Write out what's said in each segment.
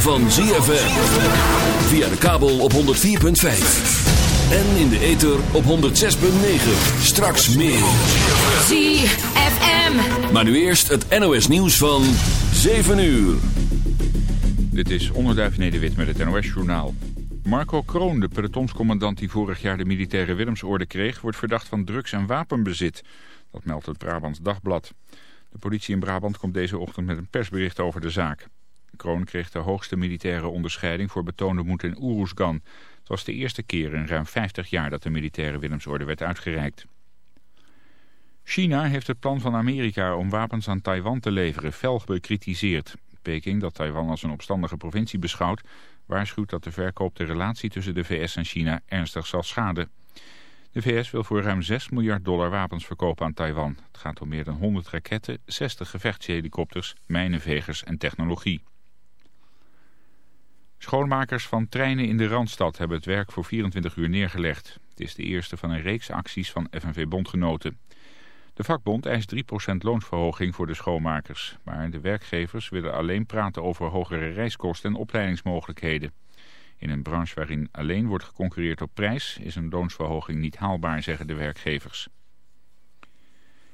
van ZFM. Via de kabel op 104.5. En in de ether op 106.9. Straks meer. ZFM. Maar nu eerst het NOS nieuws van 7 uur. Dit is Onderduif Nederwit met het NOS-journaal. Marco Kroon, de pelotonscommandant die vorig jaar de militaire Willemsorde kreeg... wordt verdacht van drugs- en wapenbezit. Dat meldt het Brabants Dagblad. De politie in Brabant komt deze ochtend met een persbericht over de zaak. Kroon kreeg de hoogste militaire onderscheiding voor betoonde moed in Oeroesgan. Het was de eerste keer in ruim 50 jaar dat de militaire Willemsorde werd uitgereikt. China heeft het plan van Amerika om wapens aan Taiwan te leveren fel bekritiseerd. Peking, dat Taiwan als een opstandige provincie beschouwt, waarschuwt dat de verkoop de relatie tussen de VS en China ernstig zal schaden. De VS wil voor ruim 6 miljard dollar wapens verkopen aan Taiwan. Het gaat om meer dan 100 raketten, 60 gevechtshelikopters, mijnenvegers en technologie. Schoonmakers van treinen in de Randstad hebben het werk voor 24 uur neergelegd. Het is de eerste van een reeks acties van FNV-bondgenoten. De vakbond eist 3% loonsverhoging voor de schoonmakers. Maar de werkgevers willen alleen praten over hogere reiskosten en opleidingsmogelijkheden. In een branche waarin alleen wordt geconcurreerd op prijs is een loonsverhoging niet haalbaar, zeggen de werkgevers.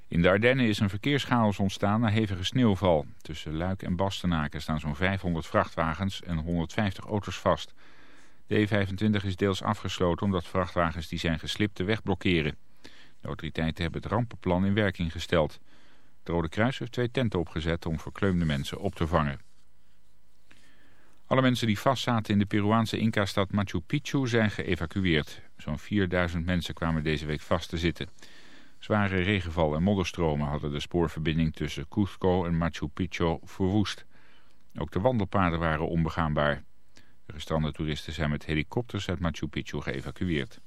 In de Ardennen is een verkeerschaos ontstaan na hevige sneeuwval. Tussen Luik en Bastenaken staan zo'n 500 vrachtwagens en 150 auto's vast. De E25 is deels afgesloten omdat vrachtwagens die zijn geslipt de weg blokkeren. De autoriteiten hebben het rampenplan in werking gesteld. Het Rode Kruis heeft twee tenten opgezet om verkleumde mensen op te vangen. Alle mensen die vastzaten in de Peruaanse Inca-stad Machu Picchu zijn geëvacueerd. Zo'n 4000 mensen kwamen deze week vast te zitten. Zware regenval en modderstromen hadden de spoorverbinding tussen Cusco en Machu Picchu verwoest. Ook de wandelpaden waren onbegaanbaar. De gestrande toeristen zijn met helikopters uit Machu Picchu geëvacueerd.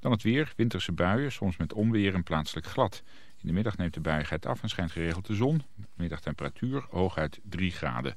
Dan het weer, winterse buien, soms met onweer en plaatselijk glad. In de middag neemt de buigheid af en schijnt geregeld de zon. Middagtemperatuur hooguit 3 graden.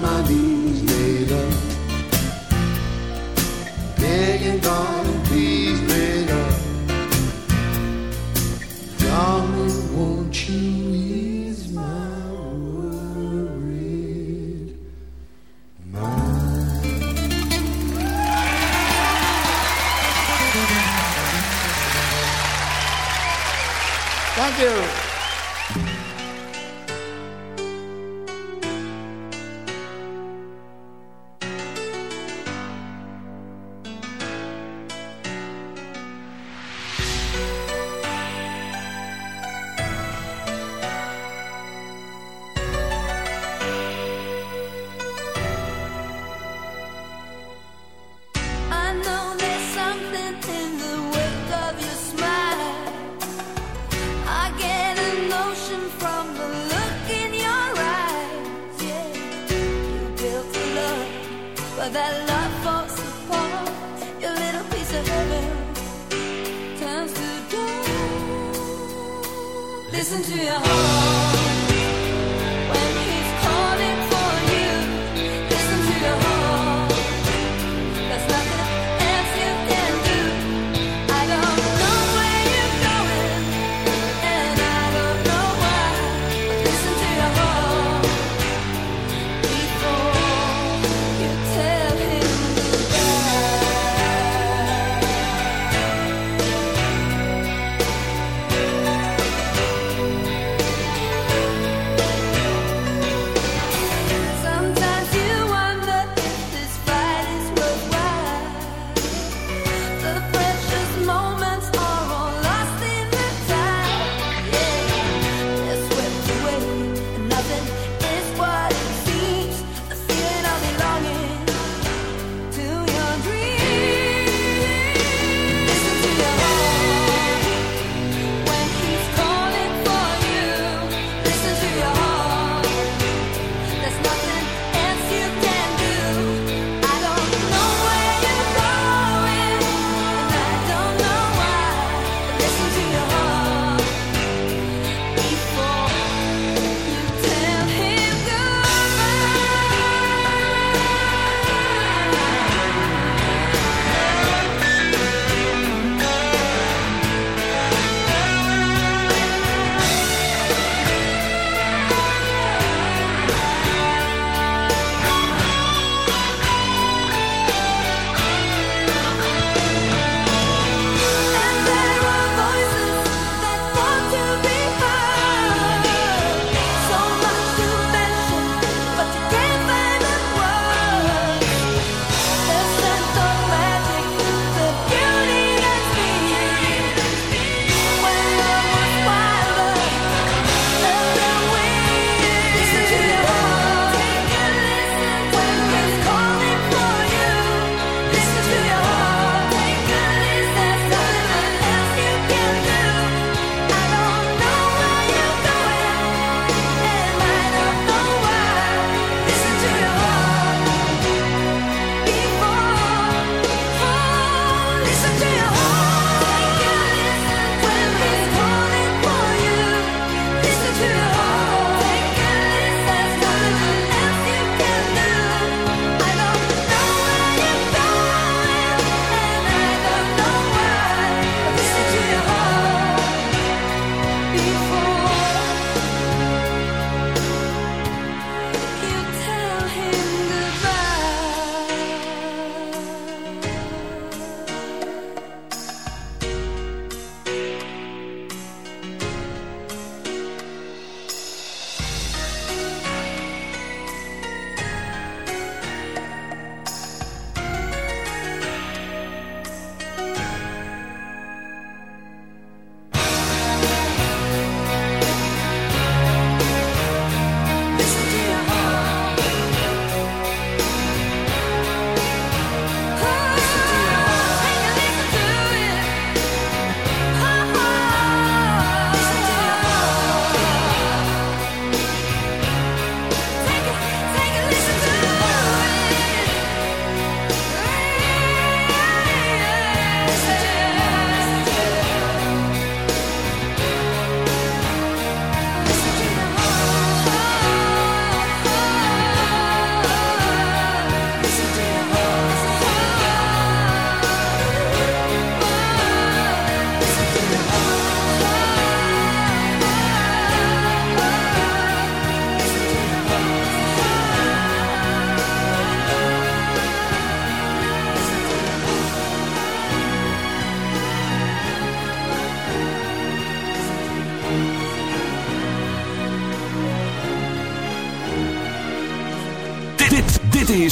My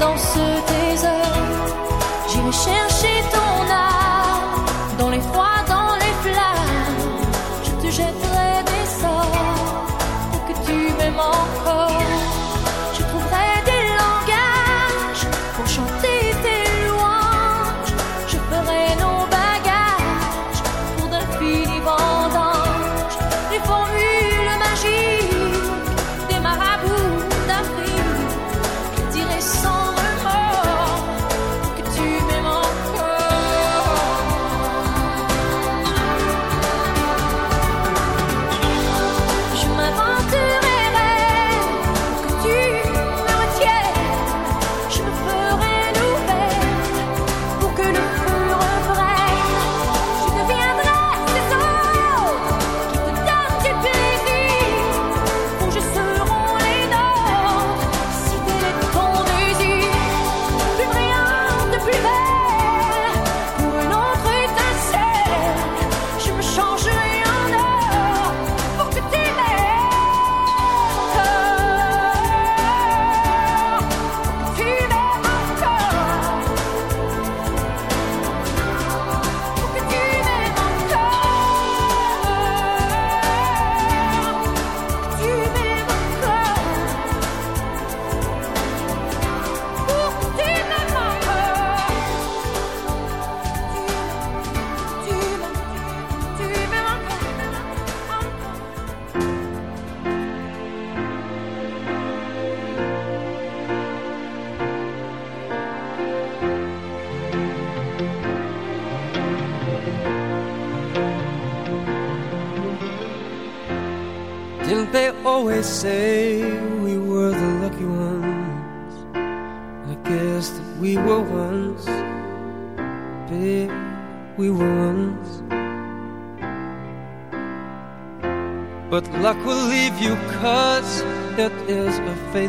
都是。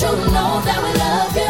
You know that we love you?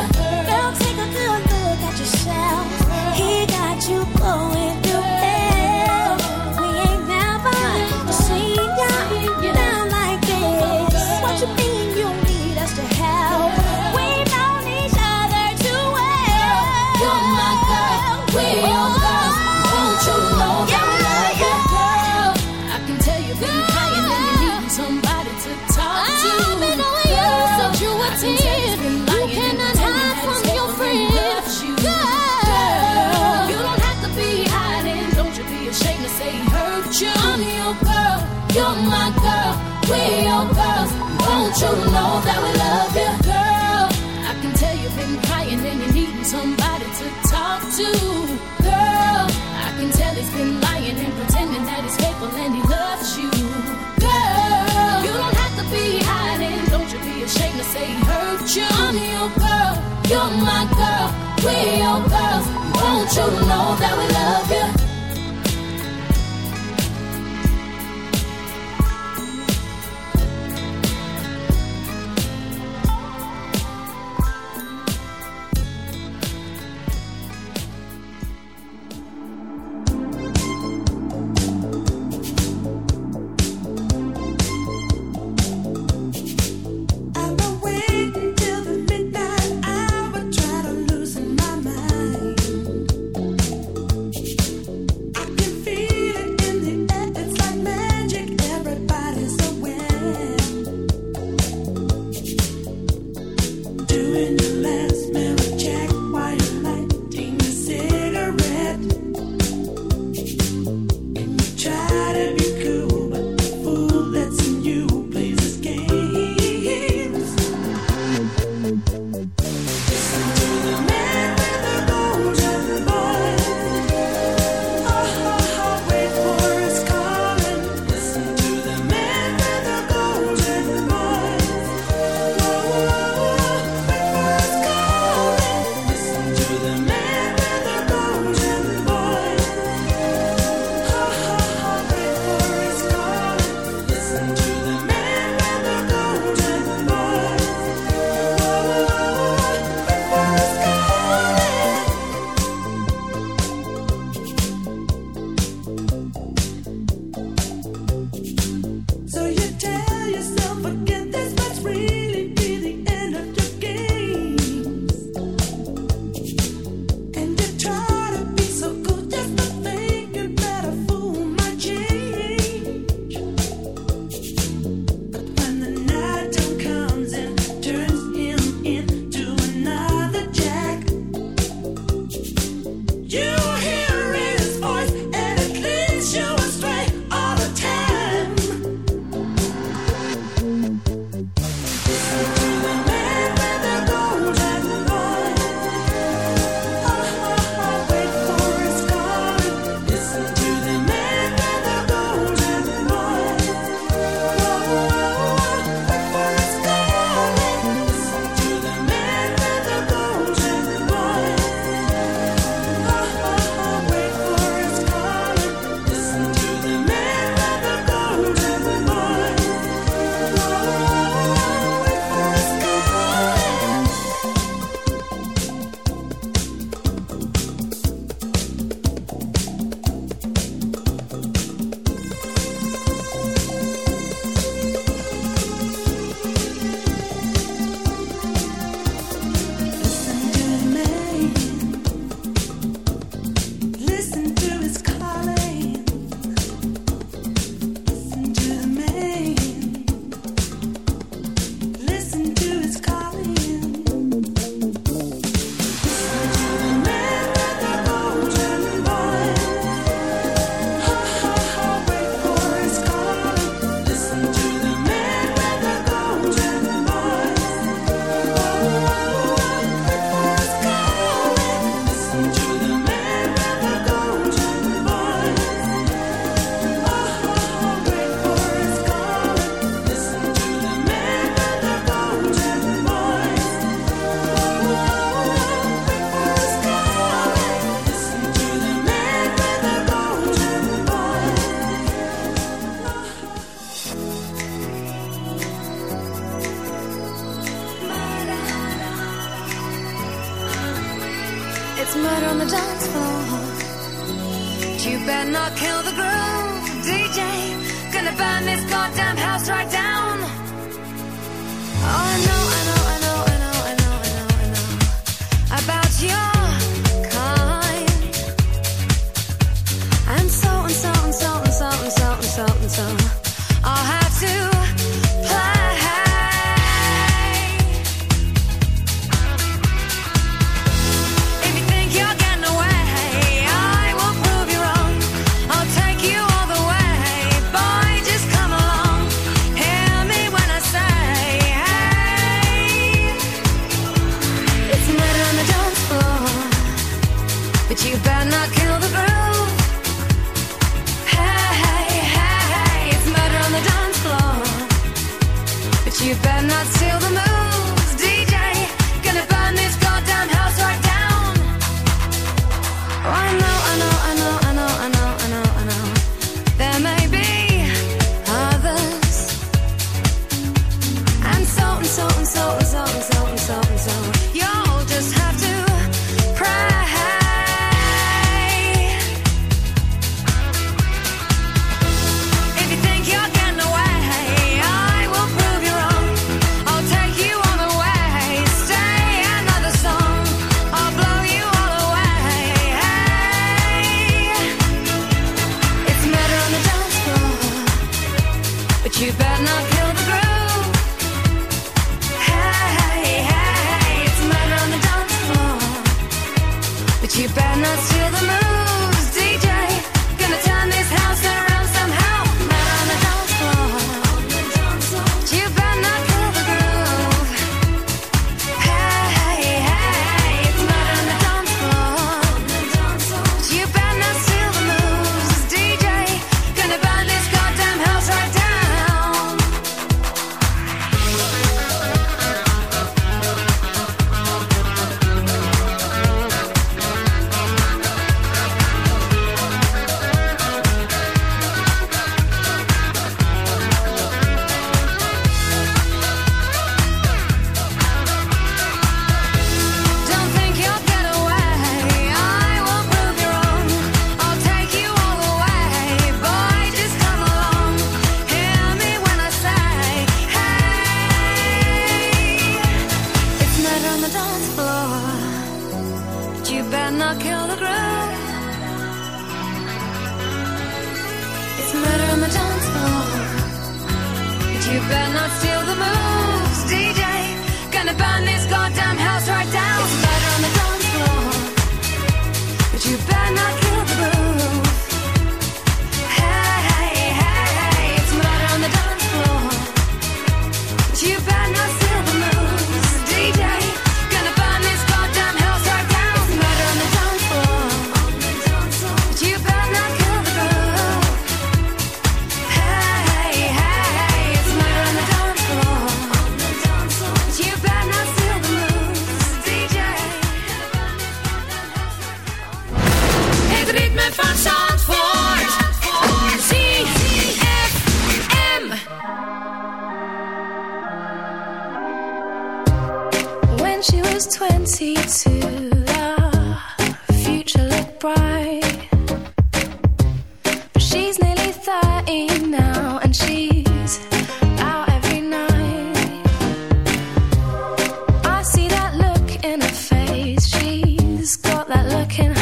can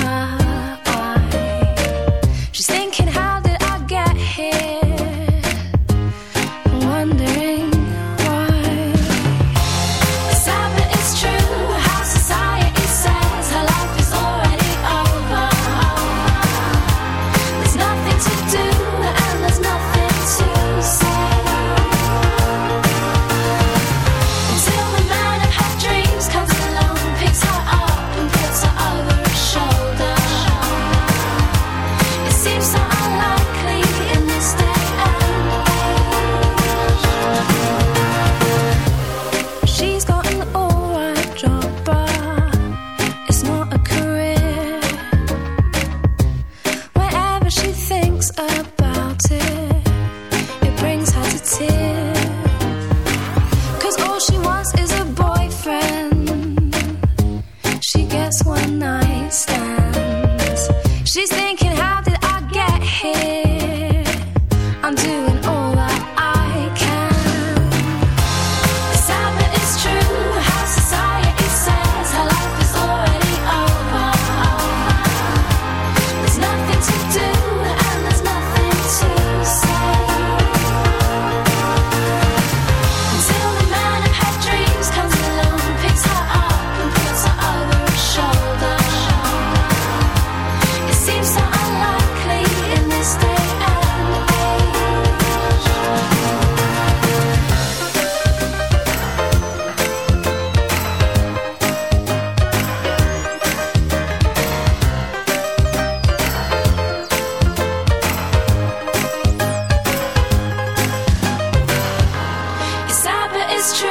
it's true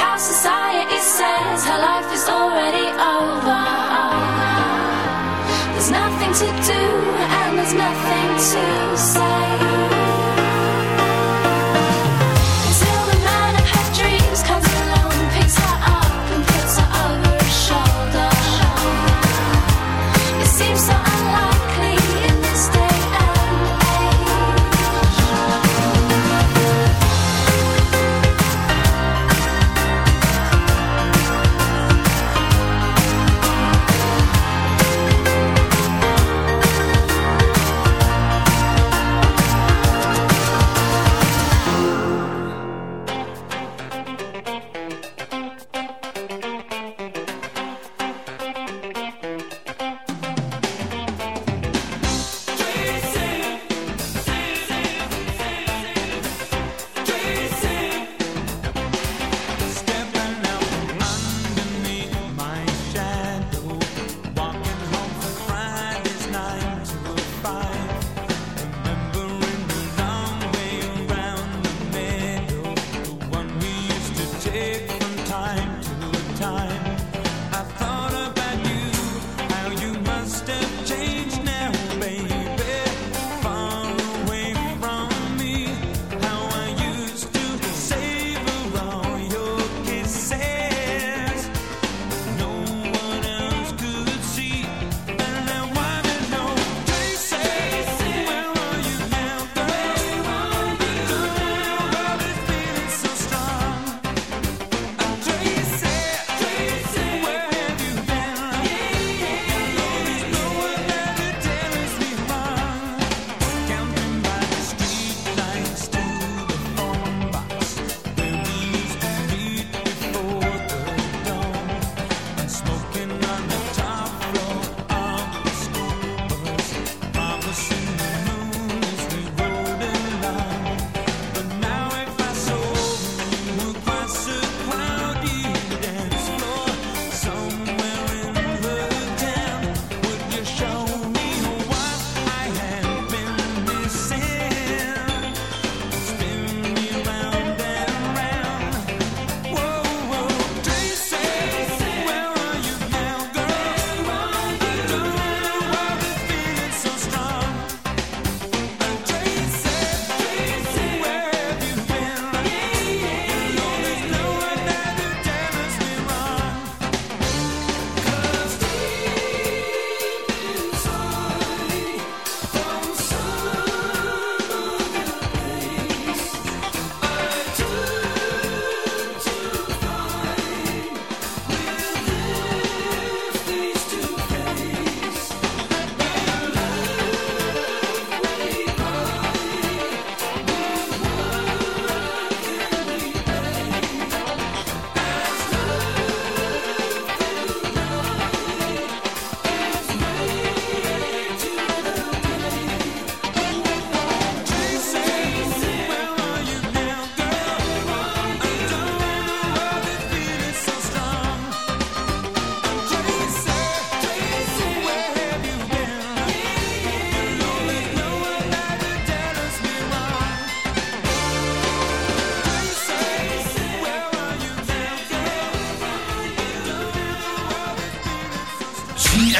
how society says hello.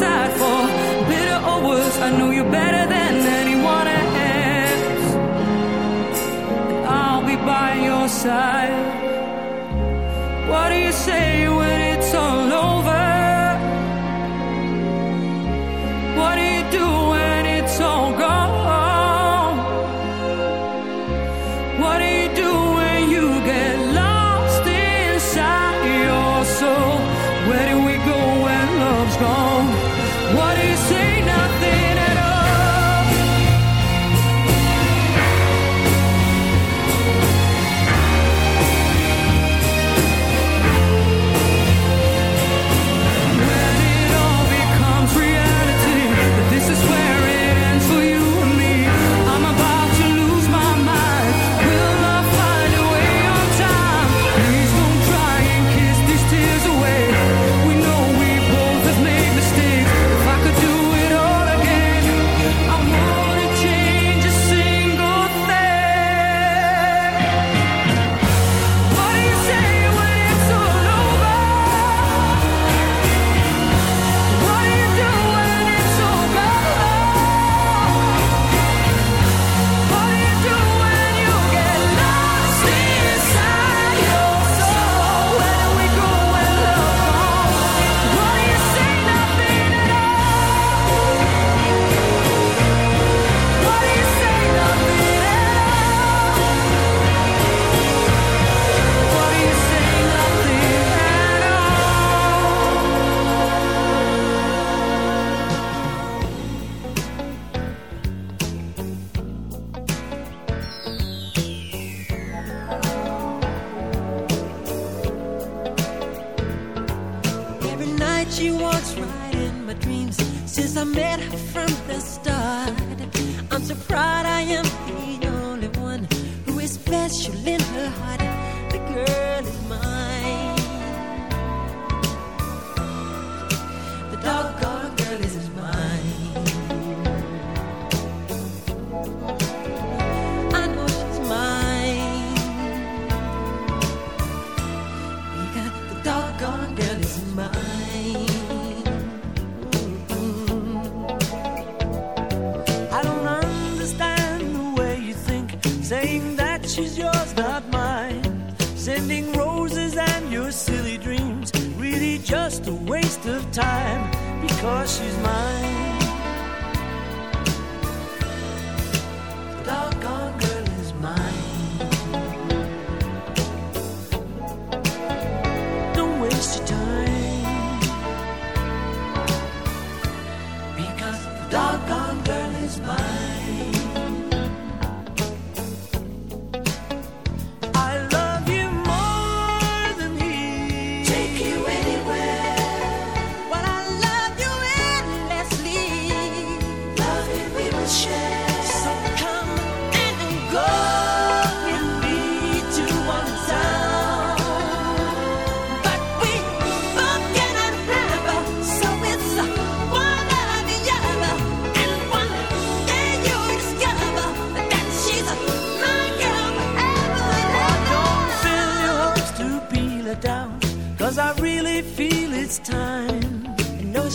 Sad for. Bitter or worse, I know you better than anyone else. And I'll be by your side.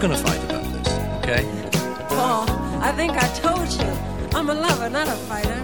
going to fight about this, okay? Paul, I think I told you. I'm a lover, not a fighter.